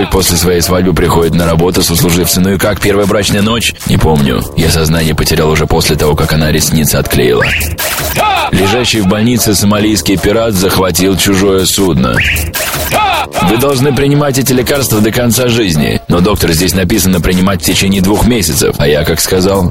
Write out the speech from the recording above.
мужик после своей свадьбы приходит на работу сослуживцы. Ну и как, первая брачная ночь? Не помню. Я сознание потерял уже после того, как она ресницы отклеила. Лежащий в больнице сомалийский пират захватил чужое судно. Вы должны принимать эти лекарства до конца жизни. Но, доктор, здесь написано принимать в течение двух месяцев. А я как сказал?